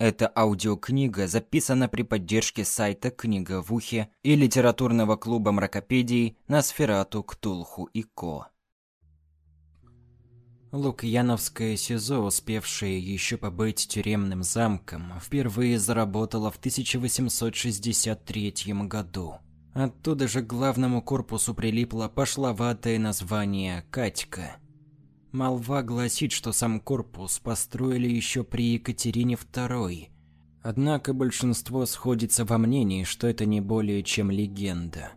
Эта аудиокнига записана при поддержке сайта «Книга в ухе» и литературного клуба мракопедий на Сферату, Ктулху и Ко. Лукьяновское СИЗО, успевшее еще побыть тюремным замком, впервые заработало в 1863 году. Оттуда же к главному корпусу прилипло пошловатое название «Катька». Молва гласит, что сам корпус построили еще при Екатерине II. Однако большинство сходится во мнении, что это не более чем легенда.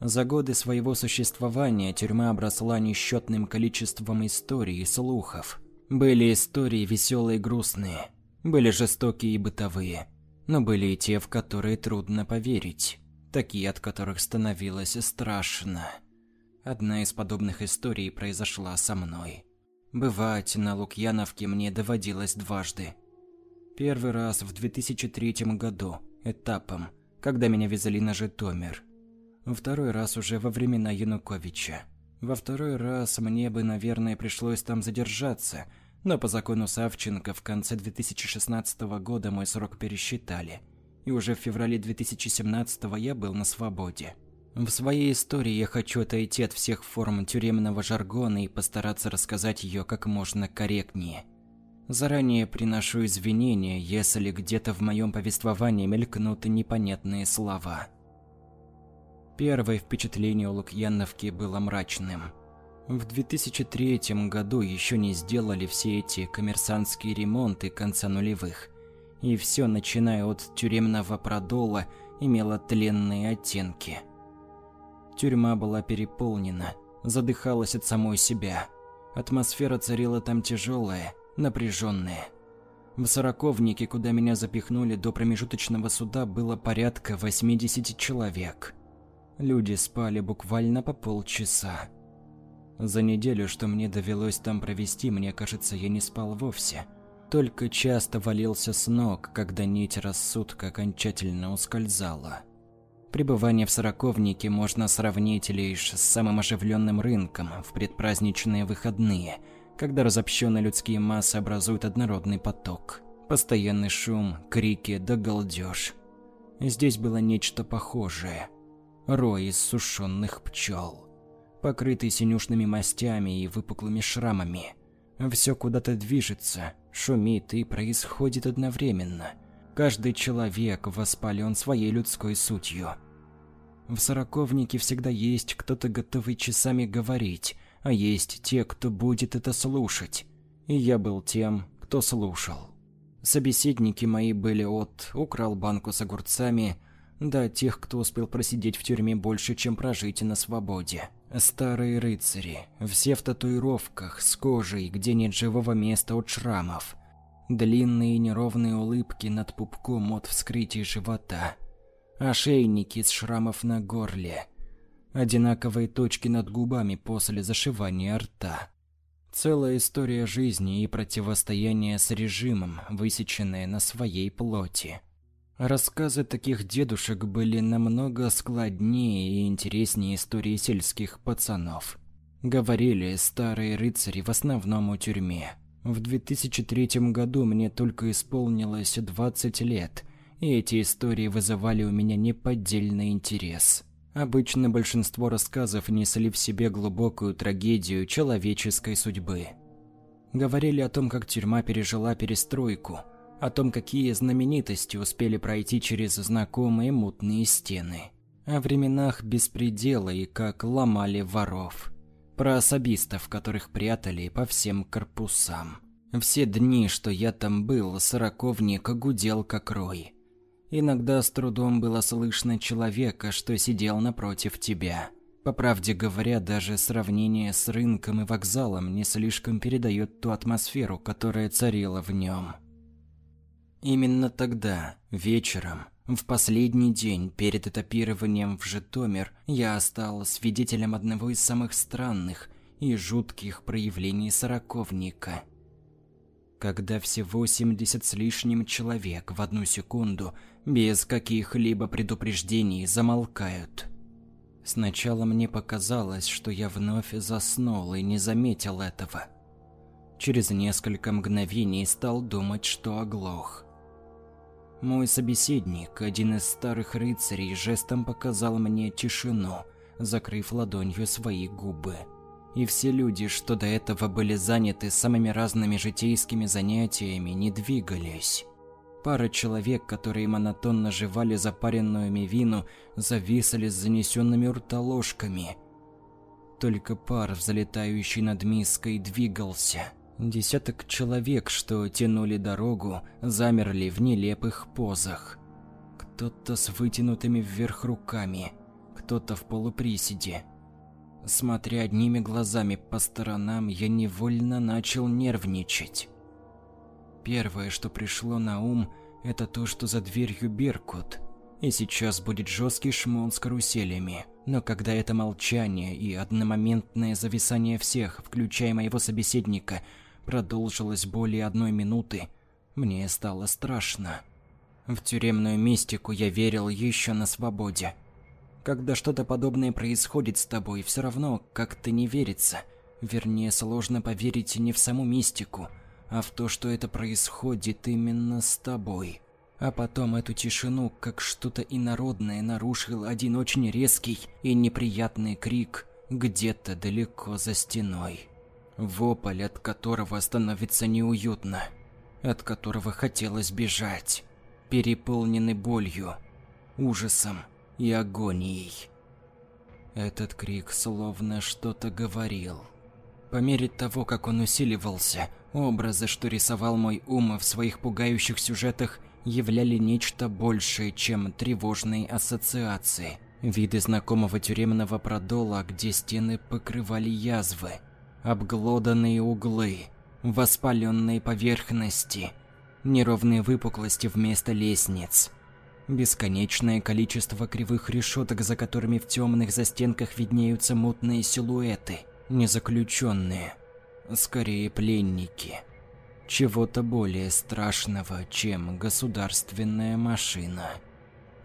За годы своего существования тюрьма обросла несчетным количеством историй и слухов. Были истории веселые и грустные, были жестокие и бытовые, но были и те, в которые трудно поверить, такие, от которых становилось страшно. Одна из подобных историй произошла со мной. Бывать на Лукьяновке мне доводилось дважды. Первый раз в 2003 году, этапом, когда меня везли на Житомир. Второй раз уже во времена Януковича. Во второй раз мне бы, наверное, пришлось там задержаться, но по закону Савченко в конце 2016 года мой срок пересчитали, и уже в феврале 2017 я был на свободе. В своей истории я хочу отойти от всех форм тюремного жаргона и постараться рассказать ее как можно корректнее. Заранее приношу извинения, если где-то в моем повествовании мелькнут непонятные слова. Первое впечатление у Лукьяновки было мрачным. В 2003 году еще не сделали все эти коммерсантские ремонты конца нулевых. И все, начиная от тюремного продола, имело тленные оттенки – Тюрьма была переполнена, задыхалась от самой себя. Атмосфера царила там тяжелая, напряженная. В сороковнике, куда меня запихнули до промежуточного суда, было порядка 80 человек. Люди спали буквально по полчаса. За неделю, что мне довелось там провести, мне кажется, я не спал вовсе. Только часто валился с ног, когда нить рассудка окончательно ускользала. Пребывание в Сороковнике можно сравнить лишь с самым оживленным рынком в предпраздничные выходные, когда разобщенные людские массы образуют однородный поток. Постоянный шум, крики да галдеж. Здесь было нечто похожее. Рой из сушеных пчел, покрытый синюшными мастями и выпуклыми шрамами. Все куда-то движется, шумит и происходит одновременно – Каждый человек воспален своей людской сутью. В сороковнике всегда есть кто-то готовый часами говорить, а есть те, кто будет это слушать. И я был тем, кто слушал. Собеседники мои были от «украл банку с огурцами» до тех, кто успел просидеть в тюрьме больше, чем прожить на свободе. Старые рыцари, все в татуировках, с кожей, где нет живого места от шрамов. Длинные неровные улыбки над пупком от вскрытия живота. Ошейники с шрамов на горле. Одинаковые точки над губами после зашивания рта. Целая история жизни и противостояния с режимом, высеченная на своей плоти. Рассказы таких дедушек были намного складнее и интереснее истории сельских пацанов. Говорили старые рыцари в основном о тюрьме. В 2003 году мне только исполнилось 20 лет, и эти истории вызывали у меня неподдельный интерес. Обычно большинство рассказов несли в себе глубокую трагедию человеческой судьбы. Говорили о том, как тюрьма пережила перестройку, о том, какие знаменитости успели пройти через знакомые мутные стены, о временах беспредела и как ломали воров про особистов, которых прятали по всем корпусам. Все дни, что я там был, сороковник гудел как рой. Иногда с трудом было слышно человека, что сидел напротив тебя. По правде говоря, даже сравнение с рынком и вокзалом не слишком передает ту атмосферу, которая царила в нем. Именно тогда, вечером, в последний день перед этапированием в Житомир я стал свидетелем одного из самых странных и жутких проявлений сороковника. Когда все 80 с лишним человек в одну секунду без каких-либо предупреждений замолкают. Сначала мне показалось, что я вновь заснул и не заметил этого. Через несколько мгновений стал думать, что оглох. Мой собеседник, один из старых рыцарей, жестом показал мне тишину, закрыв ладонью свои губы. И все люди, что до этого были заняты самыми разными житейскими занятиями, не двигались. Пара человек, которые монотонно жевали запаренную мивину, зависали с занесенными ртоложками. Только пар, взлетающий над миской, двигался. Десяток человек, что тянули дорогу, замерли в нелепых позах. Кто-то с вытянутыми вверх руками, кто-то в полуприседе. Смотря одними глазами по сторонам, я невольно начал нервничать. Первое, что пришло на ум, это то, что за дверью Беркут. И сейчас будет жесткий шмон с каруселями. Но когда это молчание и одномоментное зависание всех, включая моего собеседника, продолжилось более одной минуты, мне стало страшно. В тюремную мистику я верил еще на свободе. Когда что-то подобное происходит с тобой, все равно как-то не верится. Вернее, сложно поверить не в саму мистику, а в то, что это происходит именно с тобой. А потом эту тишину, как что-то инородное, нарушил один очень резкий и неприятный крик где-то далеко за стеной. Вопль, от которого становится неуютно, от которого хотелось бежать, переполненный болью, ужасом и агонией. Этот крик словно что-то говорил. По мере того, как он усиливался, образы, что рисовал мой ум в своих пугающих сюжетах, являли нечто большее, чем тревожные ассоциации. Виды знакомого тюремного продола, где стены покрывали язвы, обглоданные углы, воспаленные поверхности, неровные выпуклости вместо лестниц, бесконечное количество кривых решеток, за которыми в темных застенках виднеются мутные силуэты, незаключенные, скорее пленники. Чего-то более страшного, чем государственная машина.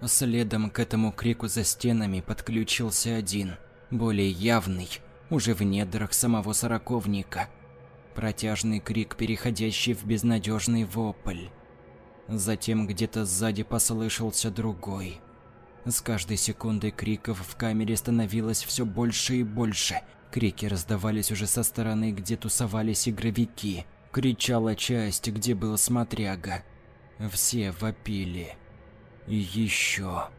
Следом к этому крику за стенами подключился один, более явный, уже в недрах самого сороковника. Протяжный крик, переходящий в безнадежный вопль. Затем где-то сзади послышался другой. С каждой секундой криков в камере становилось все больше и больше. Крики раздавались уже со стороны, где тусовались игровики. Кричала часть, где был смотряга. Все вопили. И еще.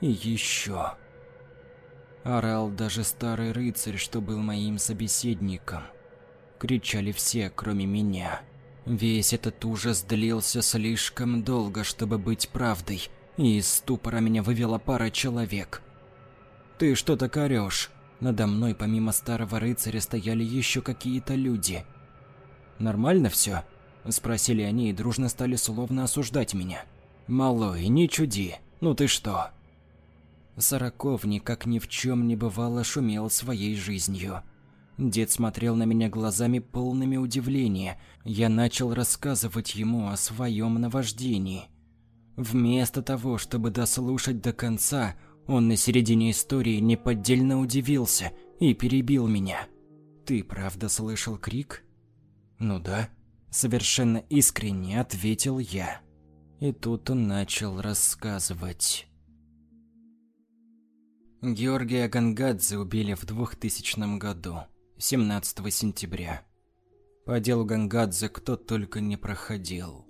И еще. Орал даже старый рыцарь, что был моим собеседником. Кричали все, кроме меня. Весь этот ужас длился слишком долго, чтобы быть правдой, и из ступора меня вывела пара человек. «Ты что так орёшь?» Надо мной помимо старого рыцаря стояли еще какие-то люди. «Нормально все? Спросили они и дружно стали словно осуждать меня. «Малой, не чуди, ну ты что?» Сороковник, как ни в чем не бывало, шумел своей жизнью. Дед смотрел на меня глазами полными удивления. Я начал рассказывать ему о своем наваждении. Вместо того, чтобы дослушать до конца, он на середине истории неподдельно удивился и перебил меня. «Ты правда слышал крик?» «Ну да», – совершенно искренне ответил я. И тут он начал рассказывать. Георгия Гангадзе убили в 2000 году, 17 сентября. По делу Гангадзе кто только не проходил.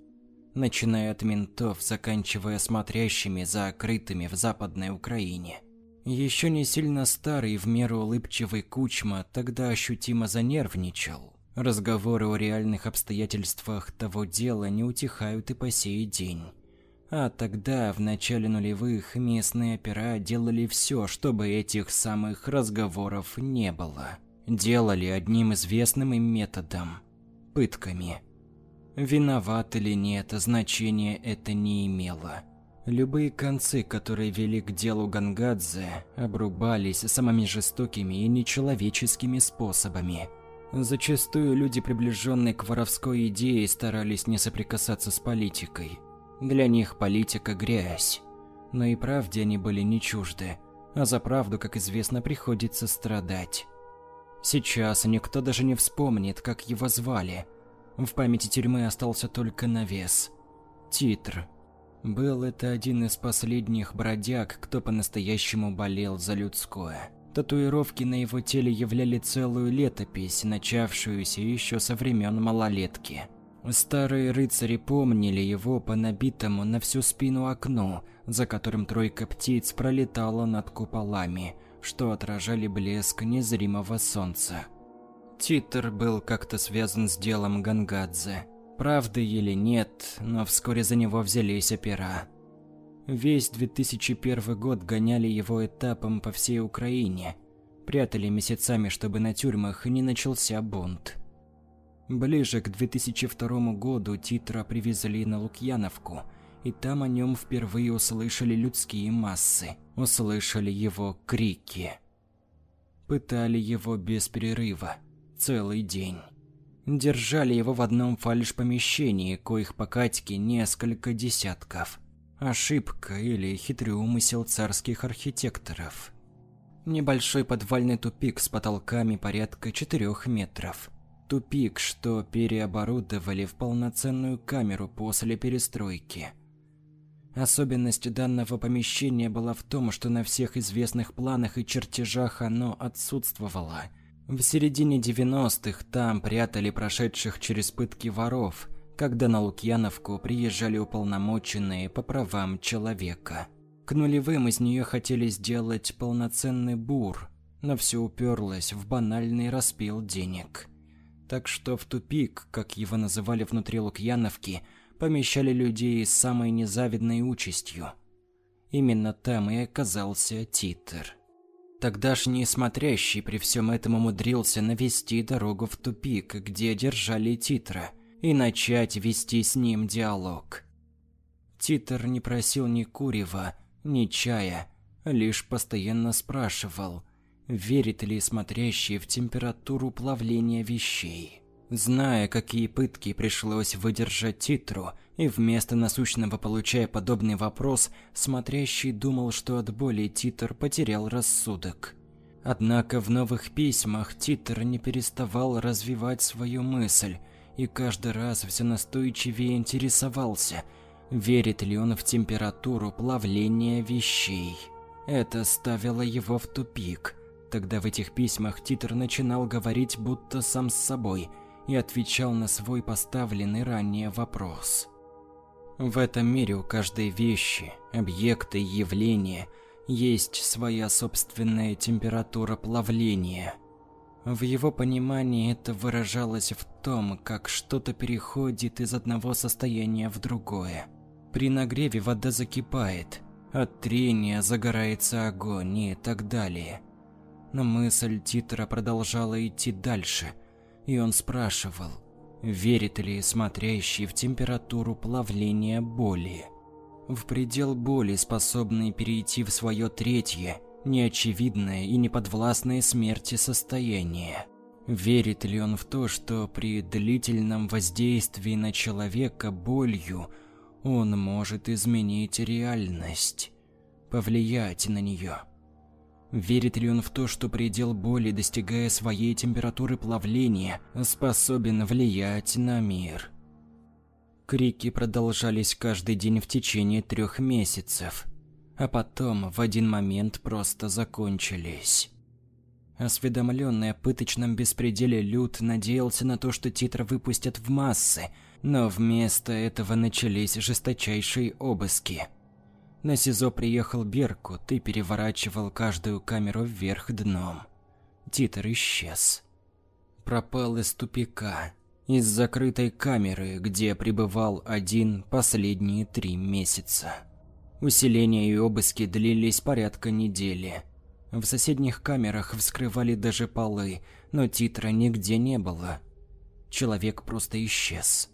Начиная от ментов, заканчивая смотрящими за окрытыми в Западной Украине. Еще не сильно старый, в меру улыбчивый Кучма тогда ощутимо занервничал. Разговоры о реальных обстоятельствах того дела не утихают и по сей день. А тогда, в начале нулевых, местные опера делали все, чтобы этих самых разговоров не было. Делали одним известным им методом – пытками. Виноват или нет, значения это не имело. Любые концы, которые вели к делу Гангадзе, обрубались самыми жестокими и нечеловеческими способами. Зачастую люди, приближенные к воровской идее, старались не соприкасаться с политикой – для них политика – грязь. Но и правде они были не чужды, а за правду, как известно, приходится страдать. Сейчас никто даже не вспомнит, как его звали. В памяти тюрьмы остался только навес. Титр. Был это один из последних бродяг, кто по-настоящему болел за людское. Татуировки на его теле являли целую летопись, начавшуюся еще со времен малолетки. Старые рыцари помнили его по набитому на всю спину окну, за которым тройка птиц пролетала над куполами, что отражали блеск незримого солнца. Титр был как-то связан с делом Гангадзе. Правда или нет, но вскоре за него взялись опера. Весь 2001 год гоняли его этапом по всей Украине. Прятали месяцами, чтобы на тюрьмах не начался бунт. Ближе к 2002 году Титра привезли на Лукьяновку, и там о нем впервые услышали людские массы, услышали его крики. Пытали его без перерыва, целый день. Держали его в одном фальш-помещении, коих по Катьке несколько десятков. Ошибка или хитрый умысел царских архитекторов. Небольшой подвальный тупик с потолками порядка четырех метров. Тупик, что переоборудовали в полноценную камеру после перестройки. Особенность данного помещения была в том, что на всех известных планах и чертежах оно отсутствовало. В середине 90-х там прятали прошедших через пытки воров, когда на Лукьяновку приезжали уполномоченные по правам человека. К нулевым из нее хотели сделать полноценный бур, но все уперлось в банальный распил денег. Так что в тупик, как его называли внутри Лукьяновки, помещали людей с самой незавидной участью. Именно там и оказался Титр. Тогдашний смотрящий при всем этом умудрился навести дорогу в тупик, где держали Титра – и начать вести с ним диалог. Титр не просил ни курева, ни чая, лишь постоянно спрашивал, верит ли смотрящий в температуру плавления вещей. Зная, какие пытки пришлось выдержать Титру, и вместо насущного получая подобный вопрос, смотрящий думал, что от боли Титр потерял рассудок. Однако в новых письмах Титр не переставал развивать свою мысль – и каждый раз все настойчивее интересовался, верит ли он в температуру плавления вещей. Это ставило его в тупик. Тогда в этих письмах Титр начинал говорить будто сам с собой и отвечал на свой поставленный ранее вопрос. В этом мире у каждой вещи, объекта и явления есть своя собственная температура плавления – в его понимании это выражалось в том, как что-то переходит из одного состояния в другое. При нагреве вода закипает, от трения загорается огонь и так далее. Но мысль Титра продолжала идти дальше, и он спрашивал, верит ли смотрящий в температуру плавления боли. В предел боли, способный перейти в свое третье – неочевидное и неподвластное смерти состояние. Верит ли он в то, что при длительном воздействии на человека болью он может изменить реальность, повлиять на нее? Верит ли он в то, что предел боли, достигая своей температуры плавления, способен влиять на мир? Крики продолжались каждый день в течение трех месяцев – а потом в один момент просто закончились. Осведомленный о пыточном беспределе Люд надеялся на то, что титр выпустят в массы, но вместо этого начались жесточайшие обыски. На СИЗО приехал Беркут и переворачивал каждую камеру вверх дном. Титр исчез. Пропал из тупика, из закрытой камеры, где пребывал один последние три месяца. Усиления и обыски длились порядка недели. В соседних камерах вскрывали даже полы, но титра нигде не было. Человек просто исчез.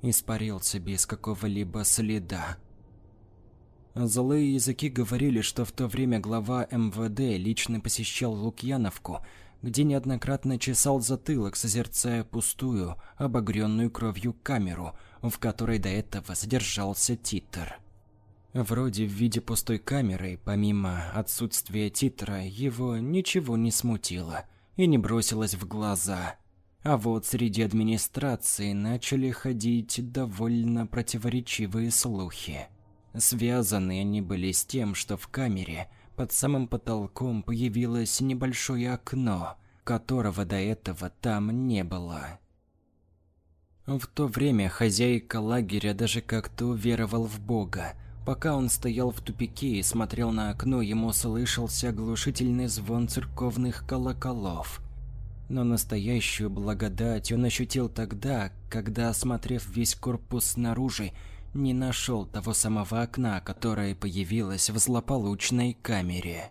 Испарился без какого-либо следа. Злые языки говорили, что в то время глава МВД лично посещал Лукьяновку, где неоднократно чесал затылок, созерцая пустую, обогренную кровью камеру, в которой до этого содержался титр. Вроде в виде пустой камеры, помимо отсутствия титра, его ничего не смутило и не бросилось в глаза. А вот среди администрации начали ходить довольно противоречивые слухи. Связаны они были с тем, что в камере под самым потолком появилось небольшое окно, которого до этого там не было. В то время хозяйка лагеря даже как-то уверовал в Бога. Пока он стоял в тупике и смотрел на окно, ему слышался оглушительный звон церковных колоколов. Но настоящую благодать он ощутил тогда, когда, осмотрев весь корпус снаружи, не нашел того самого окна, которое появилось в злополучной камере.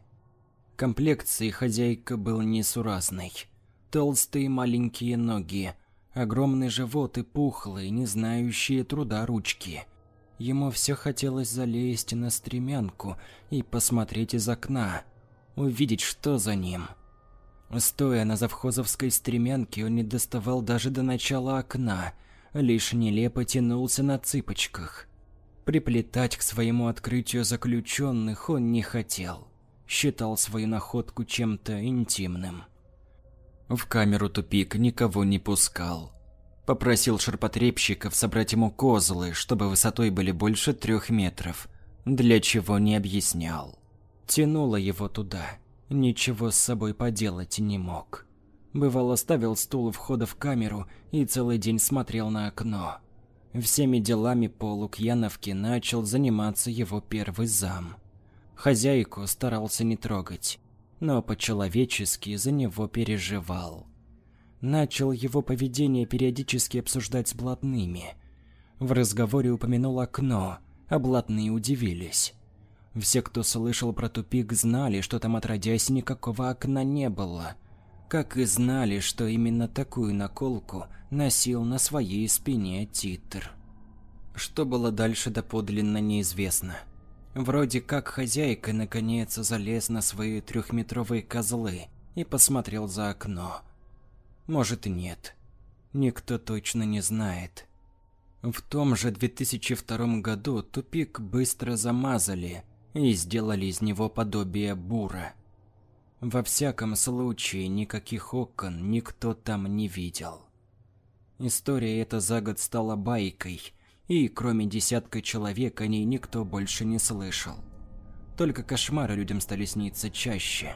Комплекции хозяйка был несуразной. Толстые маленькие ноги, огромный живот и пухлые, не знающие труда ручки. Ему все хотелось залезть на стремянку и посмотреть из окна, увидеть, что за ним. Стоя на завхозовской стремянке, он не доставал даже до начала окна – лишь нелепо тянулся на цыпочках. Приплетать к своему открытию заключенных он не хотел. Считал свою находку чем-то интимным. В камеру тупик никого не пускал. Попросил ширпотребщиков собрать ему козлы, чтобы высотой были больше трех метров. Для чего не объяснял. Тянуло его туда. Ничего с собой поделать не мог. Бывало, ставил стул у входа в камеру и целый день смотрел на окно. Всеми делами по Лукьяновке начал заниматься его первый зам. Хозяйку старался не трогать, но по-человечески за него переживал. Начал его поведение периодически обсуждать с блатными. В разговоре упомянул окно, а блатные удивились. Все, кто слышал про тупик, знали, что там отродясь никакого окна не было – как и знали, что именно такую наколку носил на своей спине Титр. Что было дальше доподлинно неизвестно. Вроде как хозяйка наконец залез на свои трехметровые козлы и посмотрел за окно. Может и нет. Никто точно не знает. В том же 2002 году тупик быстро замазали и сделали из него подобие бура. Во всяком случае, никаких окон никто там не видел. История эта за год стала байкой, и кроме десятка человек о ней никто больше не слышал. Только кошмары людям стали сниться чаще.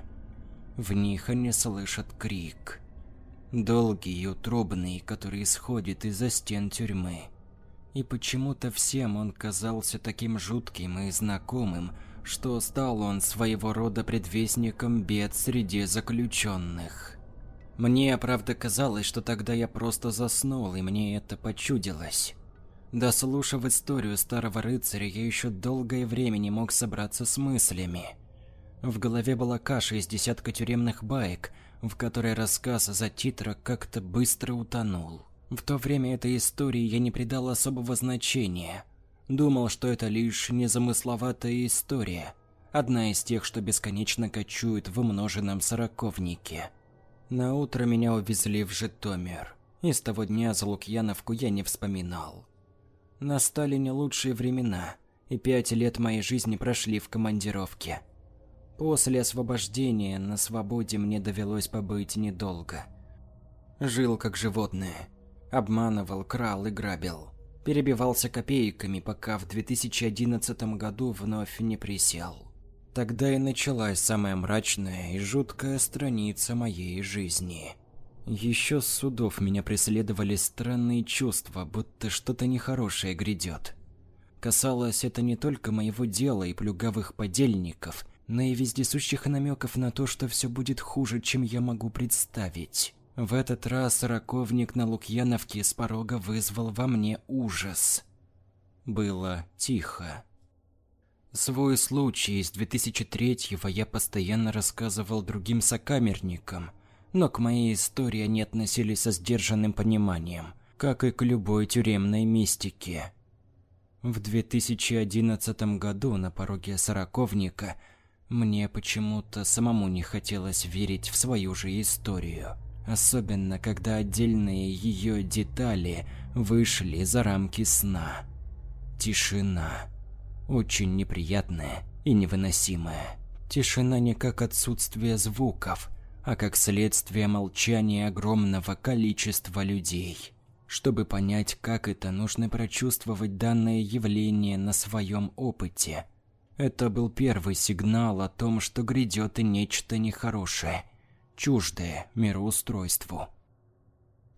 В них они слышат крик. Долгий и утробный, который исходит из-за стен тюрьмы. И почему-то всем он казался таким жутким и знакомым, что стал он своего рода предвестником бед среди заключенных. Мне, правда, казалось, что тогда я просто заснул, и мне это почудилось. Дослушав историю старого рыцаря, я еще долгое время не мог собраться с мыслями. В голове была каша из десятка тюремных баек, в которой рассказ за титра как-то быстро утонул. В то время этой истории я не придал особого значения – Думал, что это лишь незамысловатая история, одна из тех, что бесконечно кочуют в умноженном сороковнике. На утро меня увезли в Житомир, и с того дня за Лукьяновку я не вспоминал. Настали не лучшие времена, и пять лет моей жизни прошли в командировке. После освобождения на свободе мне довелось побыть недолго. Жил как животное, обманывал, крал и грабил перебивался копейками, пока в 2011 году вновь не присел. Тогда и началась самая мрачная и жуткая страница моей жизни. Еще с судов меня преследовали странные чувства, будто что-то нехорошее грядет. Касалось это не только моего дела и плюгавых подельников, но и вездесущих намеков на то, что все будет хуже, чем я могу представить. В этот раз раковник на Лукьяновке с порога вызвал во мне ужас. Было тихо. Свой случай из 2003-го я постоянно рассказывал другим сокамерникам, но к моей истории они относились со сдержанным пониманием, как и к любой тюремной мистике. В 2011 году на пороге сороковника мне почему-то самому не хотелось верить в свою же историю особенно когда отдельные ее детали вышли за рамки сна. Тишина. Очень неприятная и невыносимая. Тишина не как отсутствие звуков, а как следствие молчания огромного количества людей. Чтобы понять, как это, нужно прочувствовать данное явление на своем опыте. Это был первый сигнал о том, что грядет и нечто нехорошее, чуждое мироустройству.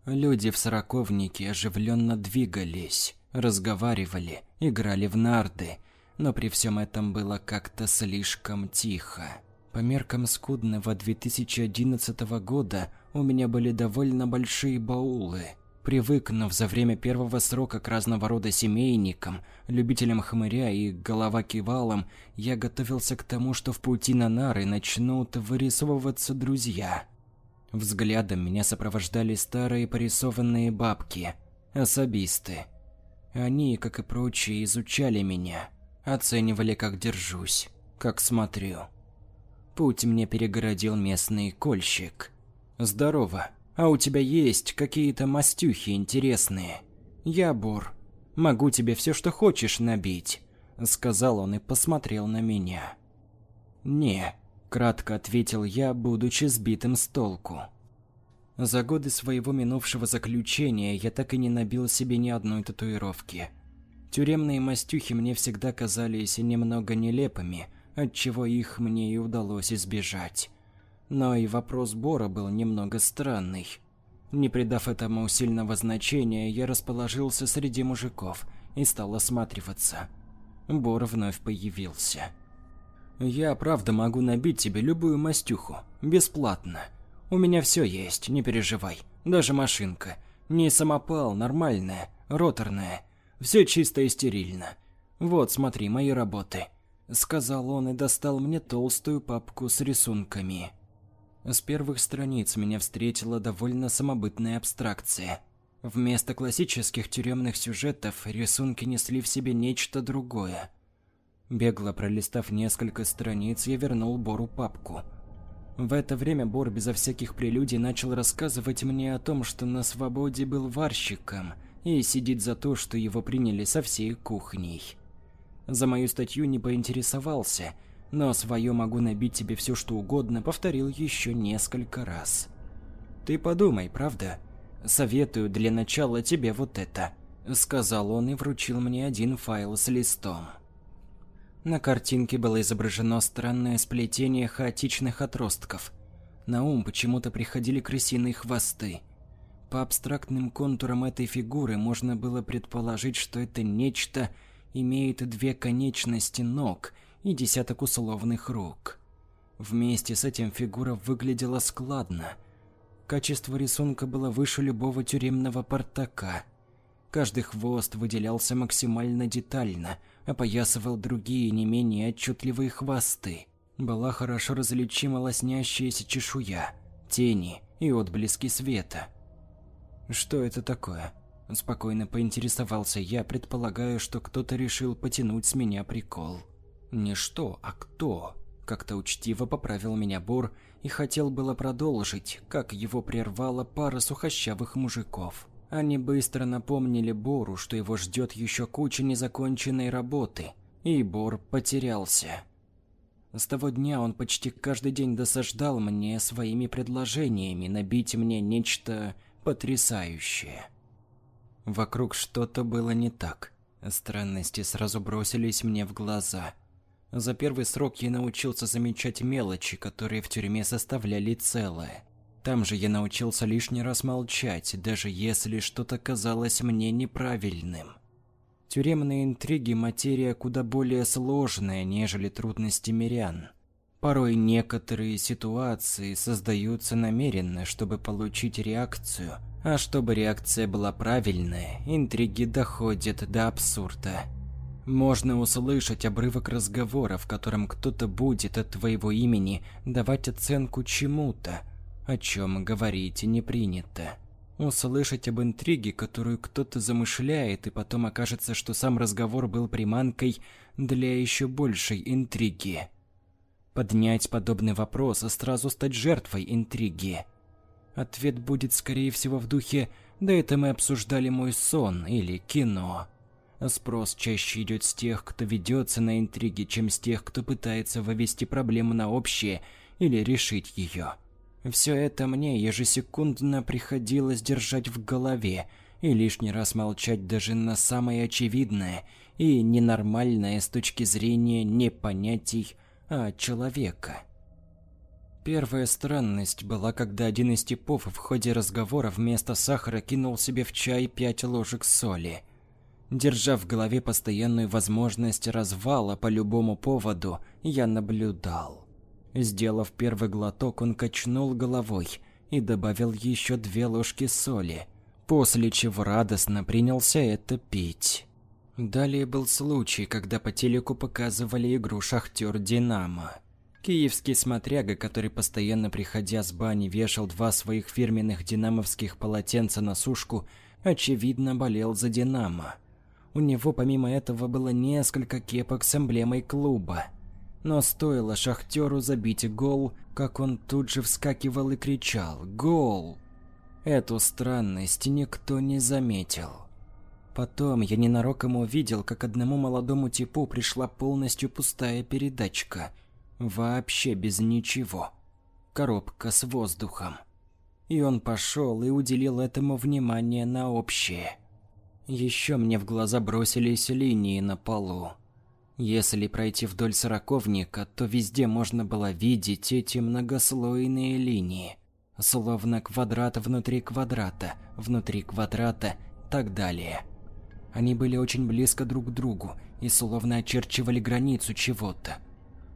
Люди в сороковнике оживленно двигались, разговаривали, играли в нарды, но при всем этом было как-то слишком тихо. По меркам скудного 2011 года у меня были довольно большие баулы. Привыкнув за время первого срока к разного рода семейникам, любителям хмыря и головакивалам, я готовился к тому, что в пути на нары начнут вырисовываться друзья. Взглядом меня сопровождали старые порисованные бабки, особисты. Они, как и прочие, изучали меня, оценивали, как держусь, как смотрю. Путь мне перегородил местный кольщик. «Здорово. А у тебя есть какие-то мастюхи интересные?» «Я Бур. Могу тебе все, что хочешь, набить», — сказал он и посмотрел на меня. «Не», — кратко ответил я, будучи сбитым с толку. За годы своего минувшего заключения я так и не набил себе ни одной татуировки. Тюремные мастюхи мне всегда казались немного нелепыми, отчего их мне и удалось избежать. Но и вопрос Бора был немного странный. Не придав этому сильного значения, я расположился среди мужиков и стал осматриваться. Бор вновь появился. «Я правда могу набить тебе любую мастюху, бесплатно. У меня все есть, не переживай, даже машинка. Не самопал, нормальная, роторная. Все чисто и стерильно. Вот, смотри, мои работы. Сказал он и достал мне толстую папку с рисунками. С первых страниц меня встретила довольно самобытная абстракция. Вместо классических тюремных сюжетов рисунки несли в себе нечто другое. Бегло пролистав несколько страниц, я вернул Бору папку. В это время Бор безо всяких прелюдий начал рассказывать мне о том, что на свободе был варщиком и сидит за то, что его приняли со всей кухней. За мою статью не поинтересовался, но свое могу набить тебе все что угодно, повторил еще несколько раз. Ты подумай, правда? Советую для начала тебе вот это, сказал он и вручил мне один файл с листом. На картинке было изображено странное сплетение хаотичных отростков. На ум почему-то приходили крысиные хвосты. По абстрактным контурам этой фигуры можно было предположить, что это нечто имеет две конечности ног и десяток условных рук. Вместе с этим фигура выглядела складно. Качество рисунка было выше любого тюремного портака. Каждый хвост выделялся максимально детально, опоясывал другие не менее отчетливые хвосты. Была хорошо различима лоснящаяся чешуя, тени и отблески света. Что это такое? Спокойно поинтересовался я, предполагая, что кто-то решил потянуть с меня прикол. Не что, а кто. Как-то учтиво поправил меня Бор и хотел было продолжить, как его прервала пара сухощавых мужиков. Они быстро напомнили Бору, что его ждет еще куча незаконченной работы, и Бор потерялся. С того дня он почти каждый день досаждал мне своими предложениями набить мне нечто потрясающее. Вокруг что-то было не так. Странности сразу бросились мне в глаза. За первый срок я научился замечать мелочи, которые в тюрьме составляли целое. Там же я научился лишний раз молчать, даже если что-то казалось мне неправильным. Тюремные интриги – материя куда более сложная, нежели трудности мирян. Порой некоторые ситуации создаются намеренно, чтобы получить реакцию – а чтобы реакция была правильная, интриги доходят до абсурда. Можно услышать обрывок разговора, в котором кто-то будет от твоего имени давать оценку чему-то, о чем говорить не принято. Услышать об интриге, которую кто-то замышляет, и потом окажется, что сам разговор был приманкой для еще большей интриги. Поднять подобный вопрос, а сразу стать жертвой интриги – Ответ будет, скорее всего, в духе «Да это мы обсуждали мой сон» или «кино». Спрос чаще идет с тех, кто ведется на интриги, чем с тех, кто пытается вывести проблему на общее или решить ее. Все это мне ежесекундно приходилось держать в голове, и лишний раз молчать даже на самое очевидное и ненормальное с точки зрения не понятий, а человека. Первая странность была, когда один из типов в ходе разговора вместо сахара кинул себе в чай пять ложек соли. Держа в голове постоянную возможность развала по любому поводу, я наблюдал. Сделав первый глоток, он качнул головой и добавил еще две ложки соли, после чего радостно принялся это пить. Далее был случай, когда по телеку показывали игру «Шахтер Динамо». Киевский смотряга, который постоянно приходя с бани вешал два своих фирменных динамовских полотенца на сушку, очевидно болел за Динамо. У него помимо этого было несколько кепок с эмблемой клуба. Но стоило шахтеру забить гол, как он тут же вскакивал и кричал «Гол!». Эту странность никто не заметил. Потом я ненароком увидел, как одному молодому типу пришла полностью пустая передачка – Вообще без ничего. Коробка с воздухом. И он пошел и уделил этому внимание на общее. Еще мне в глаза бросились линии на полу. Если пройти вдоль сороковника, то везде можно было видеть эти многослойные линии. Словно квадрат внутри квадрата, внутри квадрата, так далее. Они были очень близко друг к другу и словно очерчивали границу чего-то.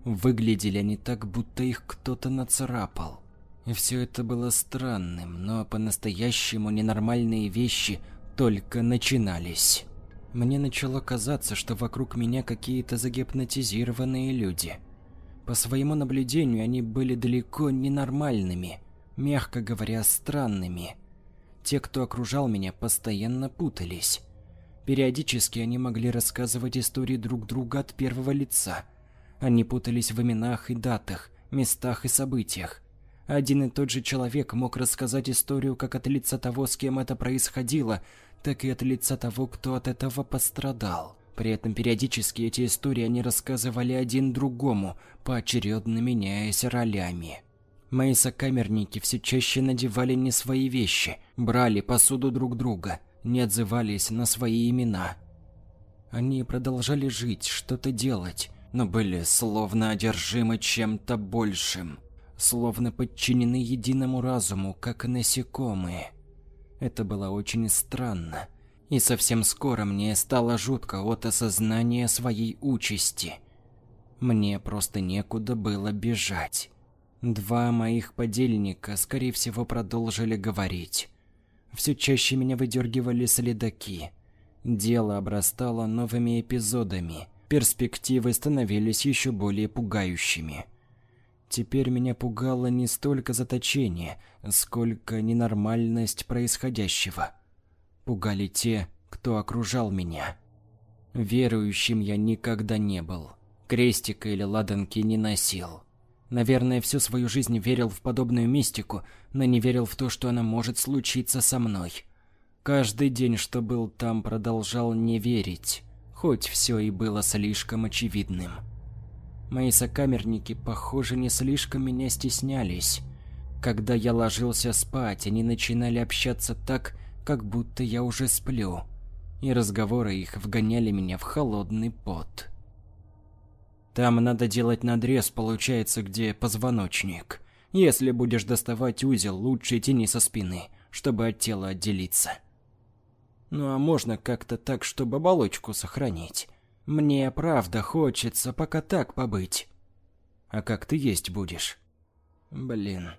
Выглядели они так, будто их кто-то нацарапал. Все это было странным, но по-настоящему ненормальные вещи только начинались. Мне начало казаться, что вокруг меня какие-то загипнотизированные люди. По своему наблюдению они были далеко ненормальными, мягко говоря, странными. Те, кто окружал меня, постоянно путались. Периодически они могли рассказывать истории друг друга от первого лица – они путались в именах и датах, местах и событиях. Один и тот же человек мог рассказать историю как от лица того, с кем это происходило, так и от лица того, кто от этого пострадал. При этом периодически эти истории они рассказывали один другому, поочередно меняясь ролями. Мои сокамерники все чаще надевали не свои вещи, брали посуду друг друга, не отзывались на свои имена. Они продолжали жить, что-то делать, но были словно одержимы чем-то большим, словно подчинены единому разуму, как насекомые. Это было очень странно, и совсем скоро мне стало жутко от осознания своей участи. Мне просто некуда было бежать. Два моих подельника, скорее всего, продолжили говорить. Все чаще меня выдергивали следаки. Дело обрастало новыми эпизодами – перспективы становились еще более пугающими. Теперь меня пугало не столько заточение, сколько ненормальность происходящего. Пугали те, кто окружал меня. Верующим я никогда не был. Крестика или ладанки не носил. Наверное, всю свою жизнь верил в подобную мистику, но не верил в то, что она может случиться со мной. Каждый день, что был там, продолжал не верить хоть все и было слишком очевидным. Мои сокамерники, похоже, не слишком меня стеснялись. Когда я ложился спать, они начинали общаться так, как будто я уже сплю, и разговоры их вгоняли меня в холодный пот. Там надо делать надрез, получается, где позвоночник. Если будешь доставать узел, лучше тяни со спины, чтобы от тела отделиться. Ну а можно как-то так, чтобы оболочку сохранить. Мне правда хочется пока так побыть. А как ты есть будешь? Блин.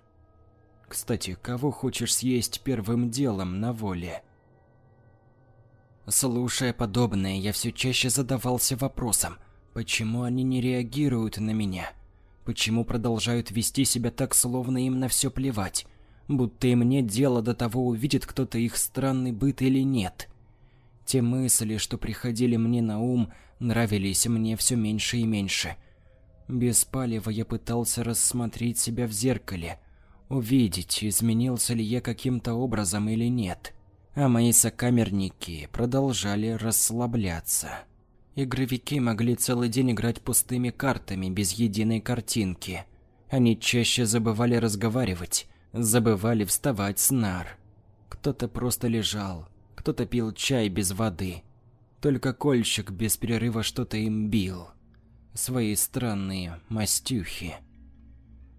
Кстати, кого хочешь съесть первым делом на воле? Слушая подобное, я все чаще задавался вопросом, почему они не реагируют на меня? Почему продолжают вести себя так, словно им на все плевать? будто им нет дела до того, увидит кто-то их странный быт или нет. Те мысли, что приходили мне на ум, нравились мне все меньше и меньше. Без палева я пытался рассмотреть себя в зеркале, увидеть, изменился ли я каким-то образом или нет. А мои сокамерники продолжали расслабляться. Игровики могли целый день играть пустыми картами, без единой картинки. Они чаще забывали разговаривать, забывали вставать с нар. Кто-то просто лежал, Кто-то пил чай без воды. Только кольщик без перерыва что-то им бил. Свои странные мастюхи.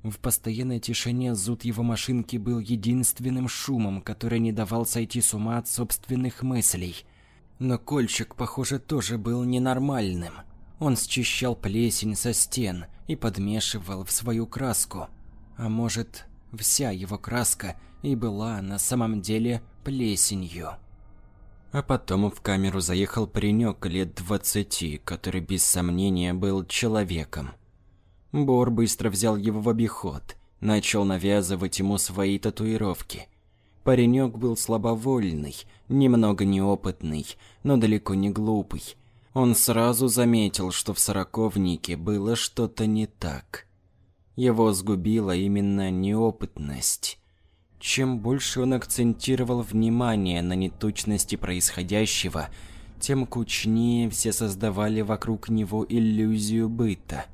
В постоянной тишине зуд его машинки был единственным шумом, который не давал сойти с ума от собственных мыслей. Но кольчик, похоже, тоже был ненормальным. Он счищал плесень со стен и подмешивал в свою краску. А может, вся его краска и была на самом деле плесенью. А потом в камеру заехал паренек лет двадцати, который без сомнения был человеком. Бор быстро взял его в обиход, начал навязывать ему свои татуировки. Паренек был слабовольный, немного неопытный, но далеко не глупый. Он сразу заметил, что в сороковнике было что-то не так. Его сгубила именно неопытность. Чем больше он акцентировал внимание на неточности происходящего, тем кучнее все создавали вокруг него иллюзию быта.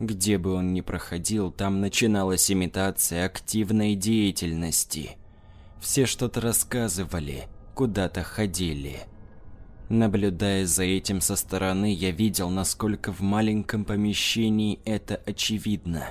Где бы он ни проходил, там начиналась имитация активной деятельности. Все что-то рассказывали, куда-то ходили. Наблюдая за этим со стороны, я видел, насколько в маленьком помещении это очевидно.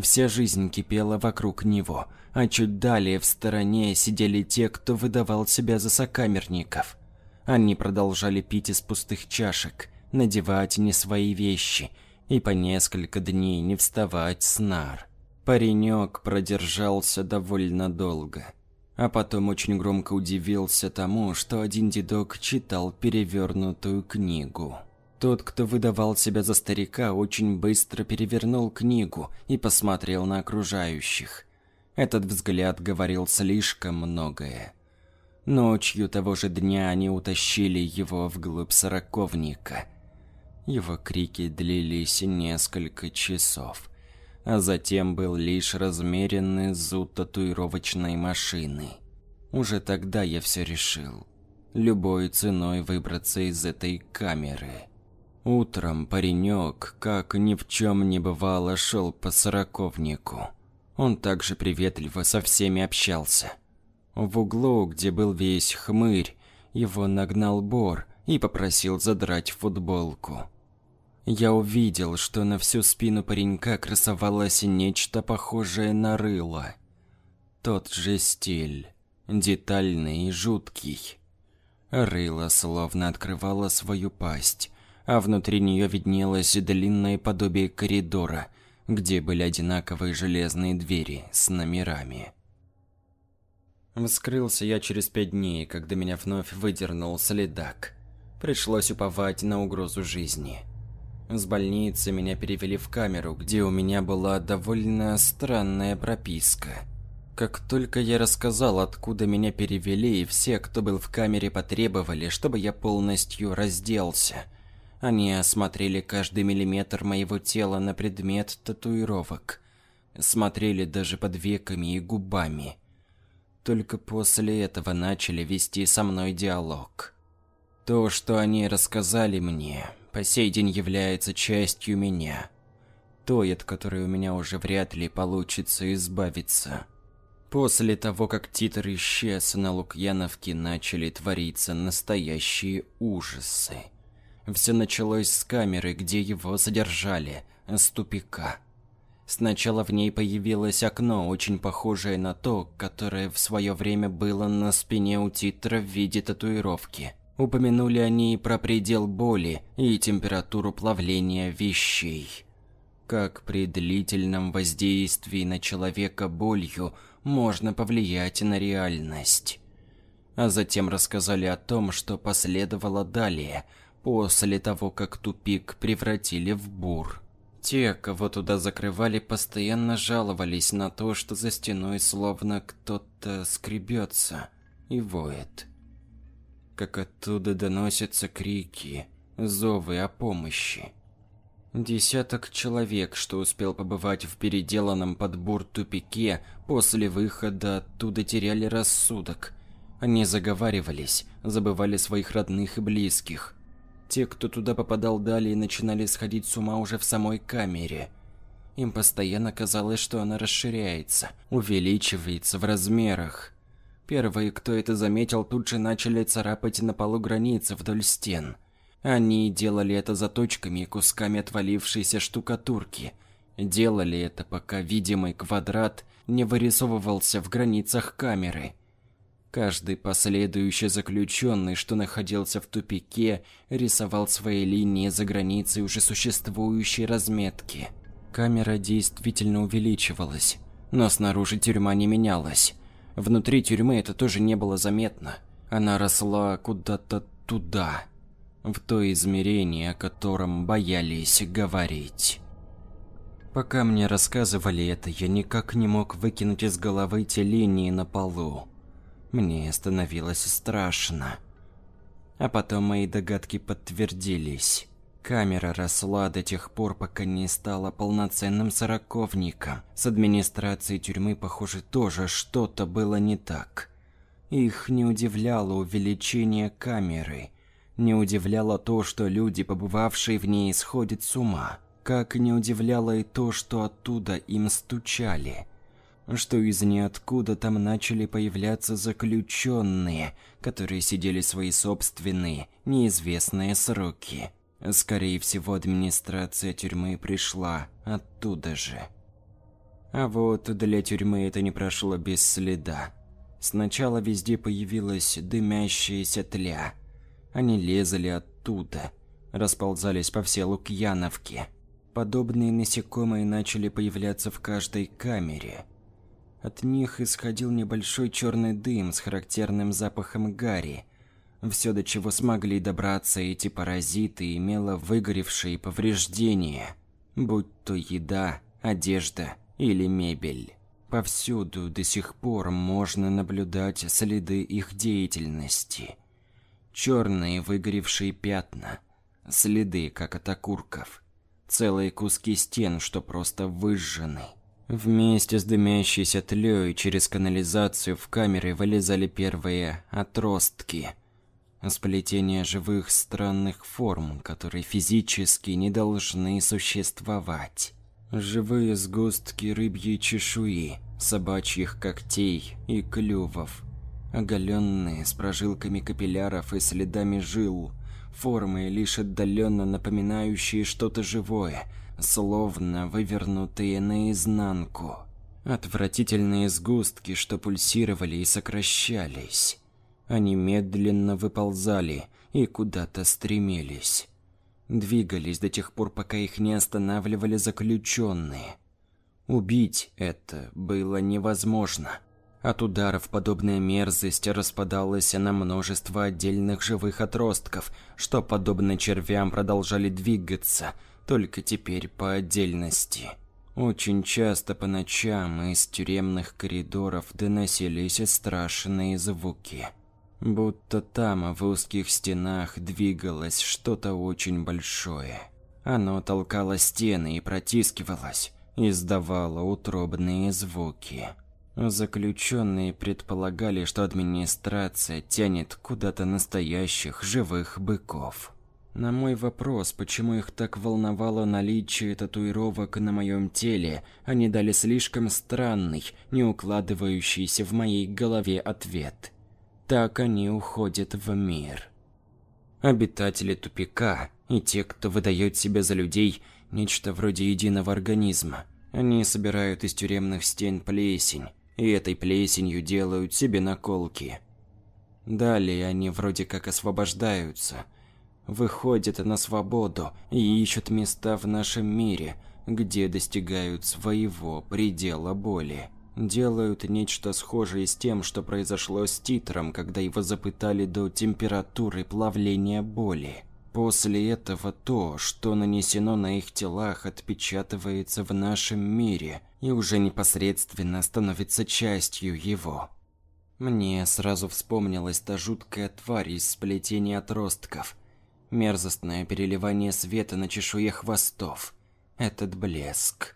Вся жизнь кипела вокруг него, а чуть далее в стороне сидели те, кто выдавал себя за сокамерников. Они продолжали пить из пустых чашек, надевать не свои вещи – и по несколько дней не вставать с нар. Паренек продержался довольно долго, а потом очень громко удивился тому, что один дедок читал перевернутую книгу. Тот, кто выдавал себя за старика, очень быстро перевернул книгу и посмотрел на окружающих. Этот взгляд говорил слишком многое. Ночью того же дня они утащили его вглубь сороковника – его крики длились несколько часов, а затем был лишь размеренный зуд татуировочной машины. Уже тогда я все решил. Любой ценой выбраться из этой камеры. Утром паренек, как ни в чем не бывало, шел по сороковнику. Он также приветливо со всеми общался. В углу, где был весь хмырь, его нагнал Бор и попросил задрать футболку. Я увидел, что на всю спину паренька красовалось нечто похожее на рыло. Тот же стиль, детальный и жуткий. Рыло словно открывало свою пасть, а внутри нее виднелось длинное подобие коридора, где были одинаковые железные двери с номерами. Вскрылся я через пять дней, когда меня вновь выдернул следак. Пришлось уповать на угрозу жизни. С больницы меня перевели в камеру, где у меня была довольно странная прописка. Как только я рассказал, откуда меня перевели, и все, кто был в камере, потребовали, чтобы я полностью разделся. Они осмотрели каждый миллиметр моего тела на предмет татуировок. Смотрели даже под веками и губами. Только после этого начали вести со мной диалог. То, что они рассказали мне, по сей день является частью меня. Той, от которой у меня уже вряд ли получится избавиться. После того, как Титр исчез, на Лукьяновке начали твориться настоящие ужасы. Все началось с камеры, где его содержали, с тупика. Сначала в ней появилось окно, очень похожее на то, которое в свое время было на спине у Титра в виде татуировки – Упомянули они и про предел боли и температуру плавления вещей. Как при длительном воздействии на человека болью можно повлиять на реальность. А затем рассказали о том, что последовало далее, после того, как тупик превратили в бур. Те, кого туда закрывали, постоянно жаловались на то, что за стеной словно кто-то скребется и воет как оттуда доносятся крики, зовы о помощи. Десяток человек, что успел побывать в переделанном под бур тупике, после выхода оттуда теряли рассудок. Они заговаривались, забывали своих родных и близких. Те, кто туда попадал далее, начинали сходить с ума уже в самой камере. Им постоянно казалось, что она расширяется, увеличивается в размерах. Первые, кто это заметил, тут же начали царапать на полу границы вдоль стен. Они делали это заточками и кусками отвалившейся штукатурки. Делали это, пока видимый квадрат не вырисовывался в границах камеры. Каждый последующий заключенный, что находился в тупике, рисовал свои линии за границей уже существующей разметки. Камера действительно увеличивалась, но снаружи тюрьма не менялась. Внутри тюрьмы это тоже не было заметно. Она росла куда-то туда, в то измерение, о котором боялись говорить. Пока мне рассказывали это, я никак не мог выкинуть из головы те линии на полу. Мне становилось страшно. А потом мои догадки подтвердились. Камера росла до тех пор, пока не стала полноценным сороковником. С администрацией тюрьмы, похоже, тоже что-то было не так. Их не удивляло увеличение камеры. Не удивляло то, что люди, побывавшие в ней, сходят с ума. Как не удивляло и то, что оттуда им стучали. Что из ниоткуда там начали появляться заключенные, которые сидели свои собственные, неизвестные сроки. Скорее всего, администрация тюрьмы пришла оттуда же. А вот для тюрьмы это не прошло без следа. Сначала везде появилась дымящаяся тля. Они лезали оттуда, расползались по всей Лукьяновке. Подобные насекомые начали появляться в каждой камере. От них исходил небольшой черный дым с характерным запахом гари. Все, до чего смогли добраться эти паразиты, имело выгоревшие повреждения, будь то еда, одежда или мебель. Повсюду до сих пор можно наблюдать следы их деятельности. Черные выгоревшие пятна, следы, как от окурков целые куски стен, что просто выжжены. Вместе с дымящейся тлей через канализацию в камеры вылезали первые отростки. Сплетение живых странных форм, которые физически не должны существовать. Живые сгустки рыбьей чешуи, собачьих когтей и клювов. Оголенные, с прожилками капилляров и следами жил – формы, лишь отдаленно напоминающие что-то живое, словно вывернутые наизнанку. Отвратительные сгустки, что пульсировали и сокращались. Они медленно выползали и куда-то стремились. Двигались до тех пор, пока их не останавливали заключенные. Убить это было невозможно. От ударов подобная мерзость распадалась на множество отдельных живых отростков, что, подобно червям, продолжали двигаться, только теперь по отдельности. Очень часто по ночам из тюремных коридоров доносились страшные звуки. Будто там, в узких стенах, двигалось что-то очень большое. Оно толкало стены и протискивалось, издавало утробные звуки. Заключенные предполагали, что администрация тянет куда-то настоящих живых быков. На мой вопрос, почему их так волновало наличие татуировок на моем теле, они дали слишком странный, не укладывающийся в моей голове ответ. Так они уходят в мир. Обитатели тупика и те, кто выдает себя за людей, нечто вроде единого организма. Они собирают из тюремных стен плесень, и этой плесенью делают себе наколки. Далее они вроде как освобождаются, выходят на свободу и ищут места в нашем мире, где достигают своего предела боли. Делают нечто схожее с тем, что произошло с Титром, когда его запытали до температуры плавления боли. После этого то, что нанесено на их телах, отпечатывается в нашем мире и уже непосредственно становится частью его. Мне сразу вспомнилась та жуткая тварь из сплетения отростков, мерзостное переливание света на чешуе хвостов, этот блеск.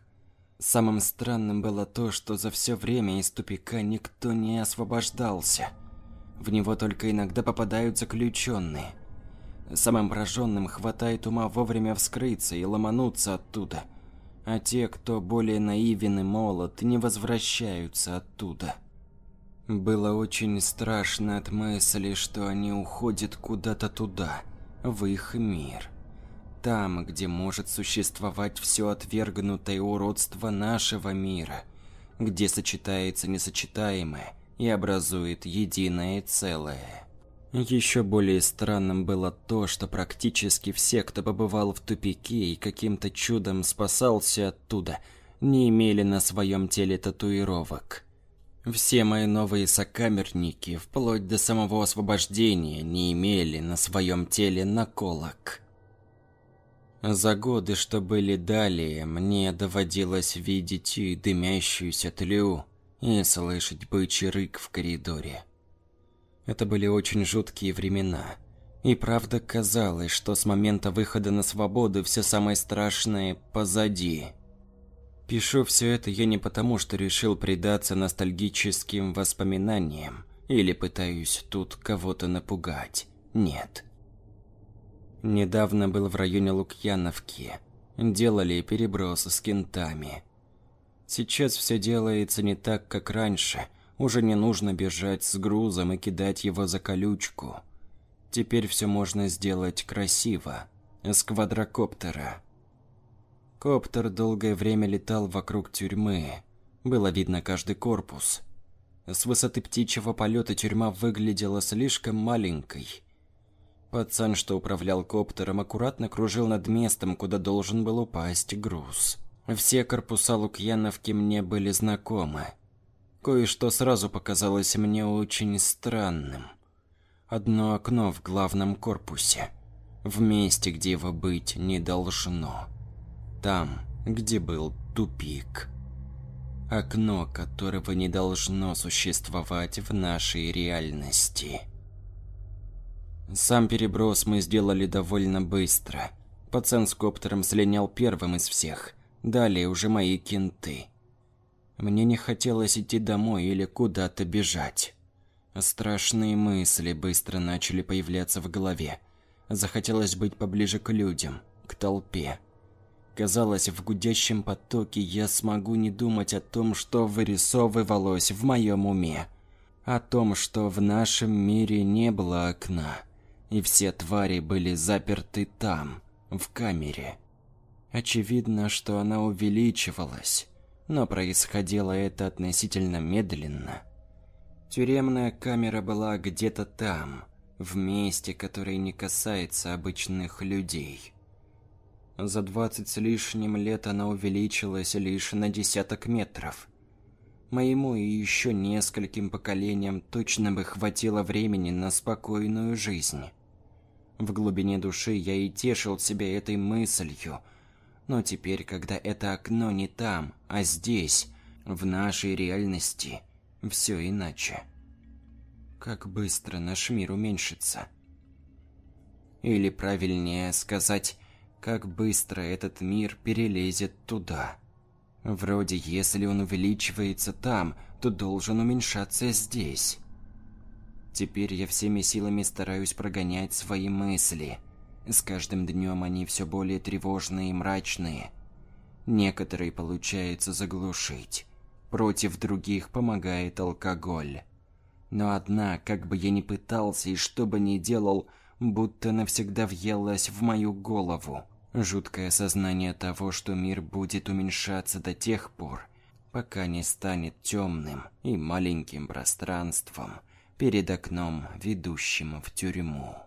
Самым странным было то, что за все время из тупика никто не освобождался. В него только иногда попадают заключенные – Самым пораженным хватает ума вовремя вскрыться и ломануться оттуда. А те, кто более наивен и молод, не возвращаются оттуда. Было очень страшно от мысли, что они уходят куда-то туда, в их мир. Там, где может существовать все отвергнутое уродство нашего мира, где сочетается несочетаемое и образует единое целое. Еще более странным было то, что практически все, кто побывал в тупике и каким-то чудом спасался оттуда, не имели на своем теле татуировок. Все мои новые сокамерники, вплоть до самого освобождения, не имели на своем теле наколок. За годы, что были далее, мне доводилось видеть и дымящуюся тлю, и слышать бычий рык в коридоре. Это были очень жуткие времена. И правда казалось, что с момента выхода на свободу все самое страшное позади – Пишу все это я не потому, что решил предаться ностальгическим воспоминаниям или пытаюсь тут кого-то напугать. Нет. Недавно был в районе Лукьяновки. Делали переброс с кентами. Сейчас все делается не так, как раньше. Уже не нужно бежать с грузом и кидать его за колючку. Теперь все можно сделать красиво. С квадрокоптера. Коптер долгое время летал вокруг тюрьмы. Было видно каждый корпус. С высоты птичьего полета тюрьма выглядела слишком маленькой. Пацан, что управлял коптером, аккуратно кружил над местом, куда должен был упасть груз. Все корпуса Лукьяновки мне были знакомы. Кое-что сразу показалось мне очень странным. Одно окно в главном корпусе. В месте, где его быть не должно там, где был тупик. Окно, которого не должно существовать в нашей реальности. Сам переброс мы сделали довольно быстро. Пацан с коптером слинял первым из всех. Далее уже мои кенты. Мне не хотелось идти домой или куда-то бежать. Страшные мысли быстро начали появляться в голове. Захотелось быть поближе к людям, к толпе. Казалось, в гудящем потоке я смогу не думать о том, что вырисовывалось в моем уме. О том, что в нашем мире не было окна, и все твари были заперты там, в камере. Очевидно, что она увеличивалась, но происходило это относительно медленно. Тюремная камера была где-то там, в месте, которое не касается обычных людей. За двадцать с лишним лет она увеличилась лишь на десяток метров. Моему и еще нескольким поколениям точно бы хватило времени на спокойную жизнь. В глубине души я и тешил себя этой мыслью. Но теперь, когда это окно не там, а здесь, в нашей реальности, все иначе. Как быстро наш мир уменьшится. Или правильнее сказать, как быстро этот мир перелезет туда. Вроде если он увеличивается там, то должен уменьшаться здесь. Теперь я всеми силами стараюсь прогонять свои мысли. С каждым днем они все более тревожные и мрачные. Некоторые получается заглушить. Против других помогает алкоголь. Но одна, как бы я ни пытался и что бы ни делал, будто навсегда въелась в мою голову. Жуткое сознание того, что мир будет уменьшаться до тех пор, пока не станет темным и маленьким пространством перед окном, ведущим в тюрьму.